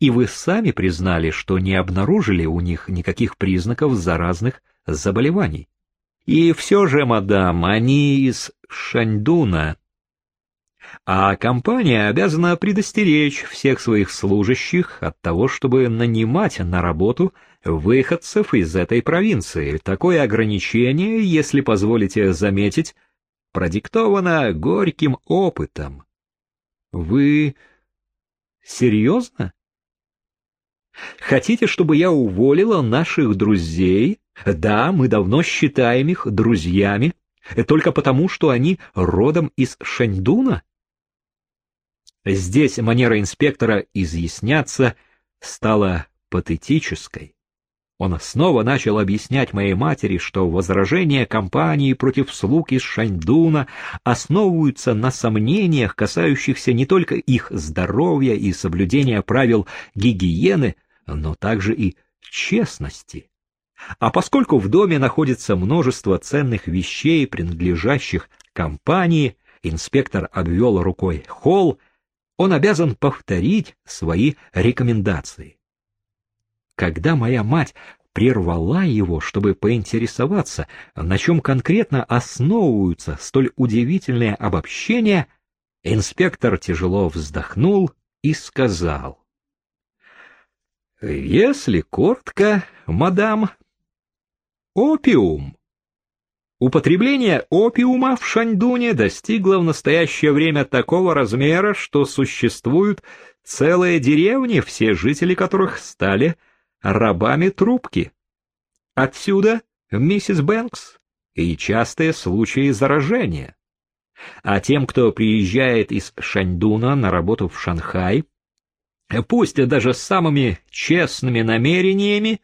И вы сами признали, что не обнаружили у них никаких признаков заразных заболеваний. И все же, мадам, они из Шаньдуна. А компания обязана предостеречь всех своих служащих от того, чтобы нанимать на работу выходцев из этой провинции. Такое ограничение, если позволите заметить, продиктовано горьким опытом. Вы серьезно? Хотите, чтобы я уволила наших друзей? Да, мы давно считаем их друзьями, только потому, что они родом из Шаньдуна? Здесь манера инспектора изъясняться стала патетической. Он снова начал объяснять моей матери, что возражения компании против слуг из Шаньдуна основываются на сомнениях, касающихся не только их здоровья и соблюдения правил гигиены, но также и честности. А поскольку в доме находится множество ценных вещей, принадлежащих компании, инспектор обвел рукой холл, он обязан повторить свои рекомендации. Когда моя мать прервала его, чтобы поинтересоваться, на чем конкретно основываются столь удивительные обобщения, инспектор тяжело вздохнул и сказал. «Если коротко, мадам, опиум Употребление опиума в Шаньдуне достигло в настоящее время такого размера, что существуют целые деревни, все жители которых стали рабами трубки. Отсюда миссис Бэнкс и частые случаи заражения. А тем, кто приезжает из Шаньдуна на работу в Шанхай, пусть даже с самыми честными намерениями,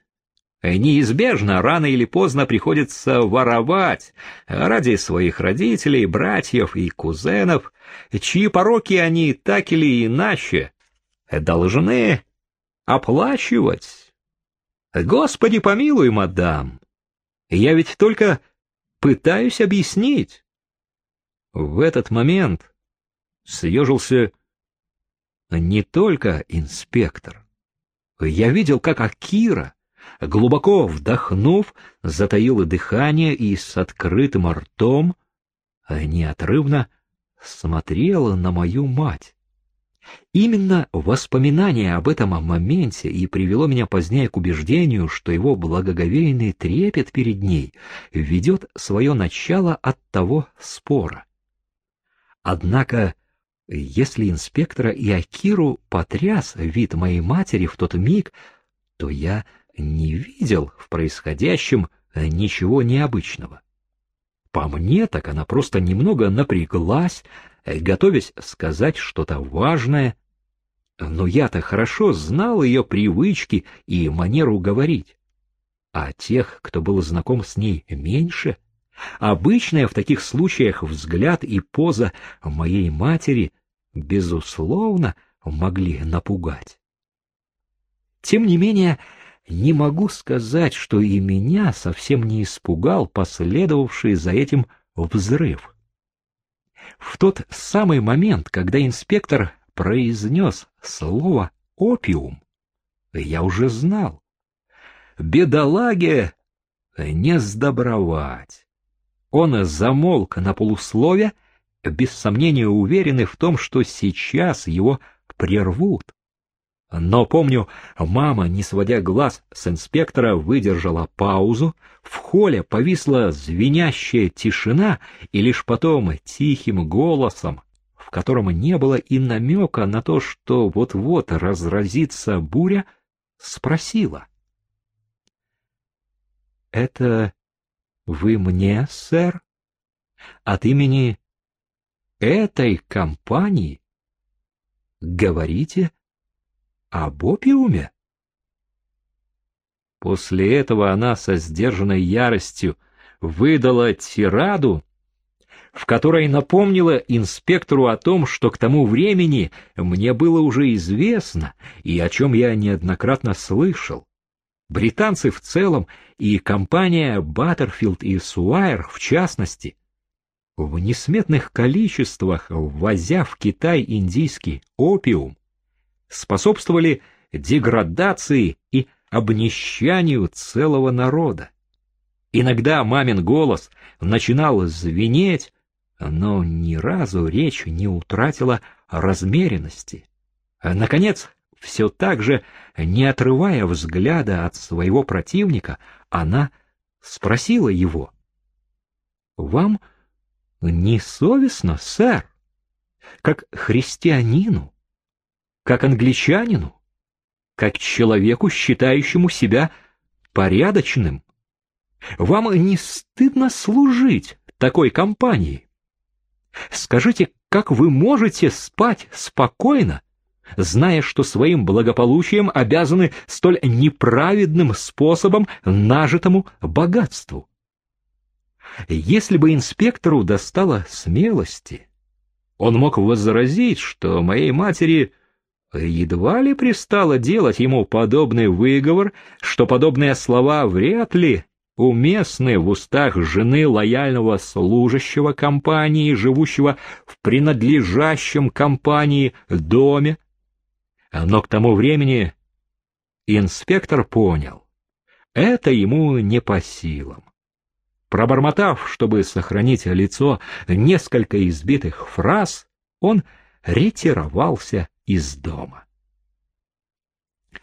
неизбежно рано или поздно приходится воровать ради своих родителей, братьев и кузенов, чьи пороки они так или иначе должны оплачивать. Господи помилуй, мадам, я ведь только пытаюсь объяснить. В этот момент съежился не только инспектор. Я видел, как Акира глубоко вдохнув, затаила дыхание и с открытым ртом неотрывно смотрела на мою мать. Именно воспоминание об этом моменте и привело меня позднее к убеждению, что его благоговейный трепет перед ней ведет свое начало от того спора. Однако, если инспектора и Акиру потряс вид моей матери в тот миг, то я не видел в происходящем ничего необычного. По мне, так она просто немного напряглась, готовясь сказать что-то важное, но я-то хорошо знал ее привычки и манеру говорить. А тех, кто был знаком с ней меньше, обычная в таких случаях взгляд и поза моей матери, безусловно, могли напугать. Тем не менее, не могу сказать, что и меня совсем не испугал последовавший за этим взрыв. В тот самый момент, когда инспектор произнес слово «опиум», я уже знал. Бедолаге не сдобровать. Он замолк на полуслове, без сомнения уверенный в том, что сейчас его прервут. Но помню, мама, не сводя глаз с инспектора, выдержала паузу, в холле повисла звенящая тишина, и лишь потом тихим голосом, в котором не было и намека на то, что вот-вот разразится буря, спросила. — Это вы мне, сэр? От имени этой компании говорите? — об опиуме? После этого она со сдержанной яростью выдала тираду, в которой напомнила инспектору о том, что к тому времени мне было уже известно и о чем я неоднократно слышал. Британцы в целом и компания Баттерфилд и Суайр в частности в несметных количествах, ввозя в Китай индийский опиум, способствовали деградации и обнищанию целого народа. Иногда мамин голос начинал звенеть, но ни разу речь не утратила размеренности. Наконец, все так же, не отрывая взгляда от своего противника, она спросила его. — Вам не совестно, сэр? Как христианину? Как англичанину? Как человеку, считающему себя порядочным? Вам не стыдно служить такой компании? Скажите, как вы можете спать спокойно, зная, что своим благополучием обязаны столь неправедным способом нажитому богатству? Если бы инспектору достало смелости, он мог возразить, что моей матери едва ли пристало делать ему подобный выговор, что подобные слова вряд ли уместны в устах жены лояльного служащего компании, живущего в принадлежащем компании доме. Но к тому времени инспектор понял, это ему не по силам. Пробормотав, чтобы сохранить лицо, несколько избитых фраз, он ретировался из дома.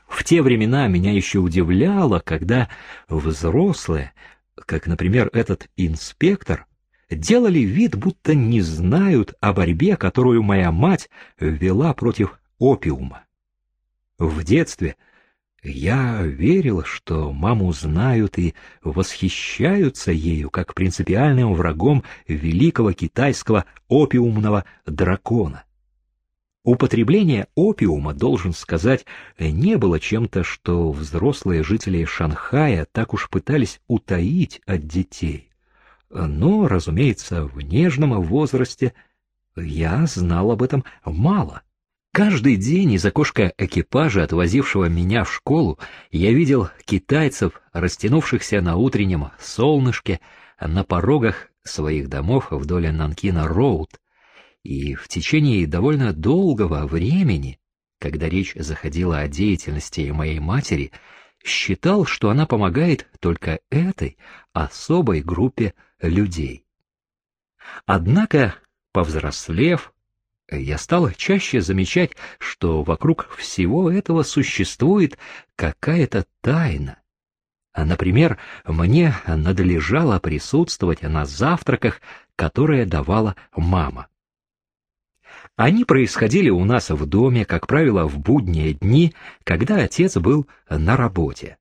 В те времена меня еще удивляло, когда взрослые, как, например, этот инспектор, делали вид, будто не знают о борьбе, которую моя мать вела против опиума. В детстве я верил, что маму знают и восхищаются ею как принципиальным врагом великого китайского опиумного дракона. Употребление опиума, должен сказать, не было чем-то, что взрослые жители Шанхая так уж пытались утаить от детей. Но, разумеется, в нежном возрасте я знал об этом мало. Каждый день из окошка экипажа, отвозившего меня в школу, я видел китайцев, растянувшихся на утреннем солнышке, на порогах своих домов вдоль Нанкина-Роуд, и в течение довольно долгого времени, когда речь заходила о деятельности моей матери, считал, что она помогает только этой особой группе людей. Однако, повзрослев, я стал чаще замечать, что вокруг всего этого существует какая-то тайна. Например, мне надлежало присутствовать на завтраках, которые давала мама. Они происходили у нас в доме, как правило, в будние дни, когда отец был на работе.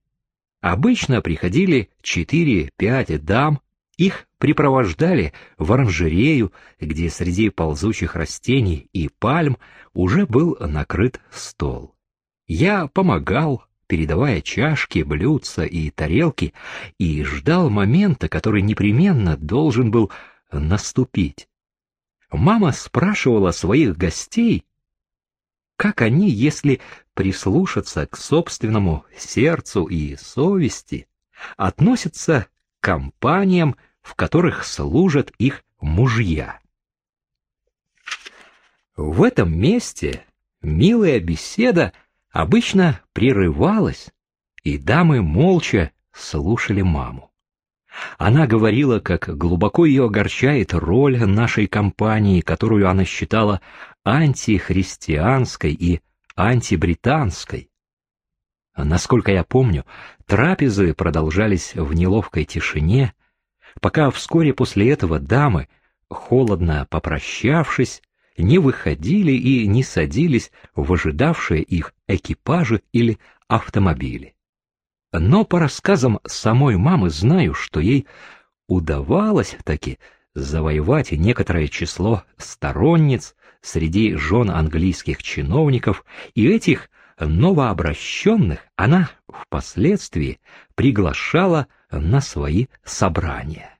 Обычно приходили четыре-пять дам, их припровождали в оранжерею, где среди ползучих растений и пальм уже был накрыт стол. Я помогал, передавая чашки, блюдца и тарелки, и ждал момента, который непременно должен был наступить мама спрашивала своих гостей, как они, если прислушаться к собственному сердцу и совести, относятся к компаниям, в которых служат их мужья. В этом месте милая беседа обычно прерывалась, и дамы молча слушали маму. Она говорила, как глубоко ее огорчает роль нашей компании, которую она считала антихристианской и антибританской. Насколько я помню, трапезы продолжались в неловкой тишине, пока вскоре после этого дамы, холодно попрощавшись, не выходили и не садились в ожидавшие их экипажи или автомобили. Но по рассказам самой мамы знаю, что ей удавалось таки завоевать некоторое число сторонниц среди жен английских чиновников, и этих новообращенных она впоследствии приглашала на свои собрания.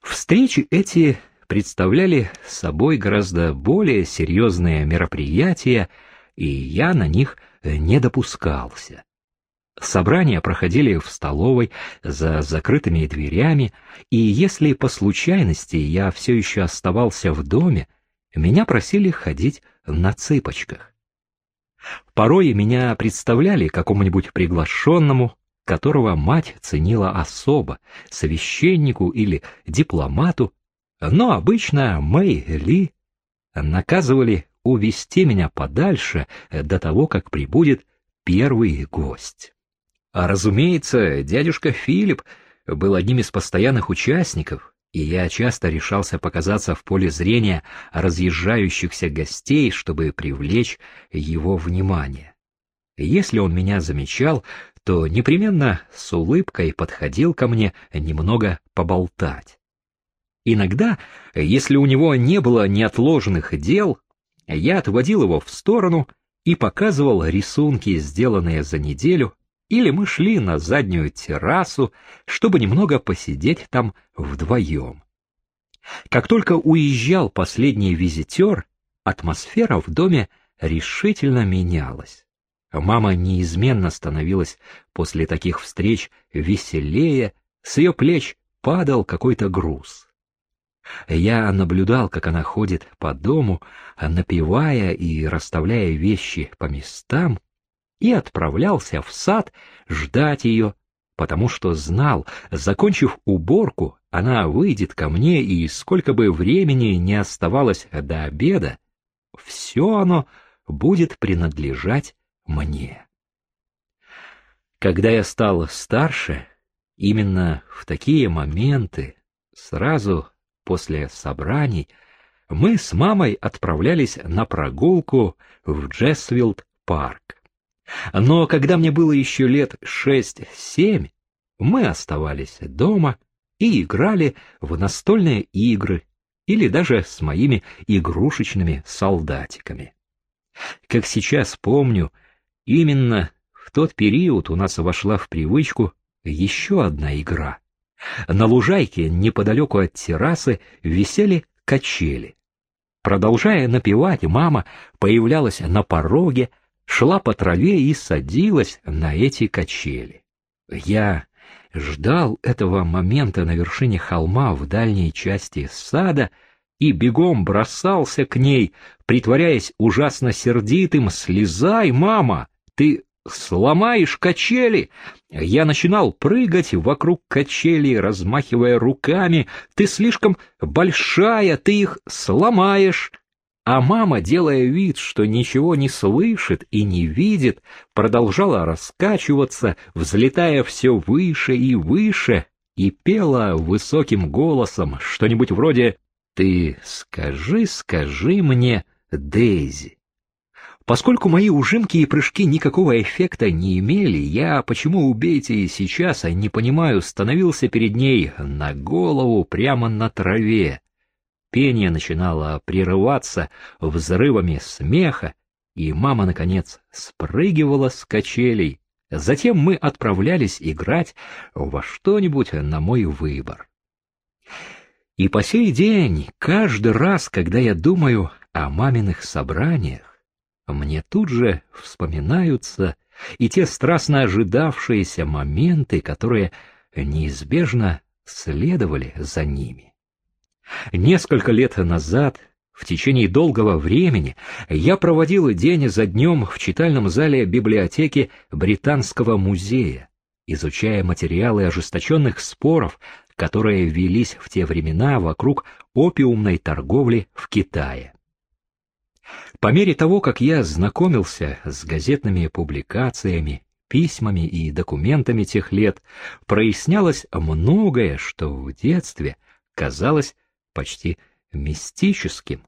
Встречи эти представляли собой гораздо более серьезные мероприятия, и я на них не допускался. Собрания проходили в столовой за закрытыми дверями, и если по случайности я все еще оставался в доме, меня просили ходить на цыпочках. Порой меня представляли какому-нибудь приглашенному, которого мать ценила особо, священнику или дипломату, но обычно Мэй Ли наказывали увести меня подальше до того, как прибудет первый гость. А разумеется, дядюшка Филипп был одним из постоянных участников, и я часто решался показаться в поле зрения разъезжающихся гостей, чтобы привлечь его внимание. Если он меня замечал, то непременно с улыбкой подходил ко мне немного поболтать. Иногда, если у него не было неотложных дел, я отводил его в сторону и показывал рисунки, сделанные за неделю, или мы шли на заднюю террасу, чтобы немного посидеть там вдвоем. Как только уезжал последний визитер, атмосфера в доме решительно менялась. Мама неизменно становилась после таких встреч веселее, с ее плеч падал какой-то груз. Я наблюдал, как она ходит по дому, напевая и расставляя вещи по местам, и отправлялся в сад ждать ее, потому что знал, закончив уборку, она выйдет ко мне, и сколько бы времени не оставалось до обеда, все оно будет принадлежать мне. Когда я стал старше, именно в такие моменты, сразу после собраний, мы с мамой отправлялись на прогулку в Джессвилд-парк. Но когда мне было еще лет шесть-семь, мы оставались дома и играли в настольные игры или даже с моими игрушечными солдатиками. Как сейчас помню, именно в тот период у нас вошла в привычку еще одна игра. На лужайке неподалеку от террасы висели качели. Продолжая напевать, мама появлялась на пороге, шла по траве и садилась на эти качели. Я ждал этого момента на вершине холма в дальней части сада и бегом бросался к ней, притворяясь ужасно сердитым «Слезай, мама! Ты сломаешь качели!» Я начинал прыгать вокруг качелей, размахивая руками. «Ты слишком большая, ты их сломаешь!» А мама, делая вид, что ничего не слышит и не видит, продолжала раскачиваться, взлетая все выше и выше, и пела высоким голосом что-нибудь вроде «Ты скажи, скажи мне, Дейзи». Поскольку мои ужимки и прыжки никакого эффекта не имели, я, почему убейте и сейчас, а не понимаю, становился перед ней на голову прямо на траве, Пение начинало прерываться взрывами смеха, и мама, наконец, спрыгивала с качелей. Затем мы отправлялись играть во что-нибудь на мой выбор. И по сей день, каждый раз, когда я думаю о маминых собраниях, мне тут же вспоминаются и те страстно ожидавшиеся моменты, которые неизбежно следовали за ними. Несколько лет назад, в течение долгого времени, я проводил день за днем в читальном зале библиотеки Британского музея, изучая материалы ожесточенных споров, которые велись в те времена вокруг опиумной торговли в Китае. По мере того, как я знакомился с газетными публикациями, письмами и документами тех лет, прояснялось многое, что в детстве казалось почти мистическим.